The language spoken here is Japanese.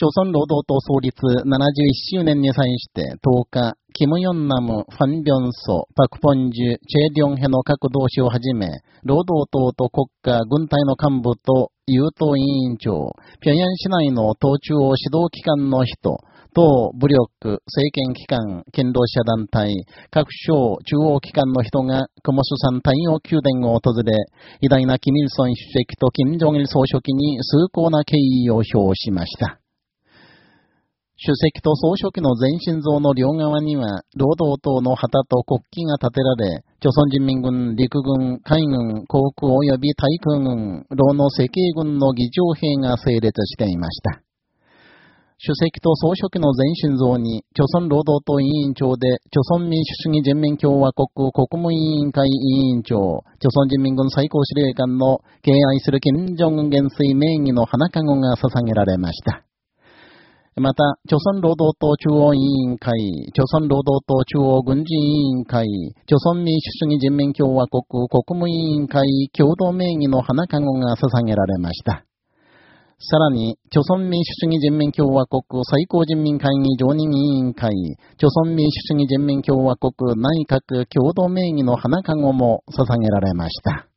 朝鮮労働党創立71周年に際して10日、キム・ヨンナム、ファン・ビョンソ、パク・ポンジュ、チェ・リョンヘの各同志をはじめ、労働党と国家、軍隊の幹部と、優等委員長、平壌市内の党中央指導機関の人、党、武力、政権機関、堅労者団体、各省、中央機関の人が、クモス山太陽宮殿を訪れ、偉大なキミルソン主席とキム・ジョンイル総書記に崇高な敬意を表しました。主席と総書記の全身像の両側には、労働党の旗と国旗が立てられ、朝鮮人民軍、陸軍、海軍、航空及び対空軍、労の赤衛軍の議長兵が整列していました。主席と総書記の全身像に、朝鮮労働党委員長で、朝鮮民主主義人民共和国国務委員会委員長、朝鮮人民軍最高司令官の敬愛する金正恩元帥名義の花籠が捧げられました。また、朝鮮労働党中央委員会、朝鮮労働党中央軍事委員会、朝鮮民主主義人民共和国国務委員会共同名義の花籠が捧げられました。さらに、朝鮮民主主義人民共和国最高人民会議常任委員会、朝鮮民主主義人民共和国内閣共同名義の花籠も捧げられました。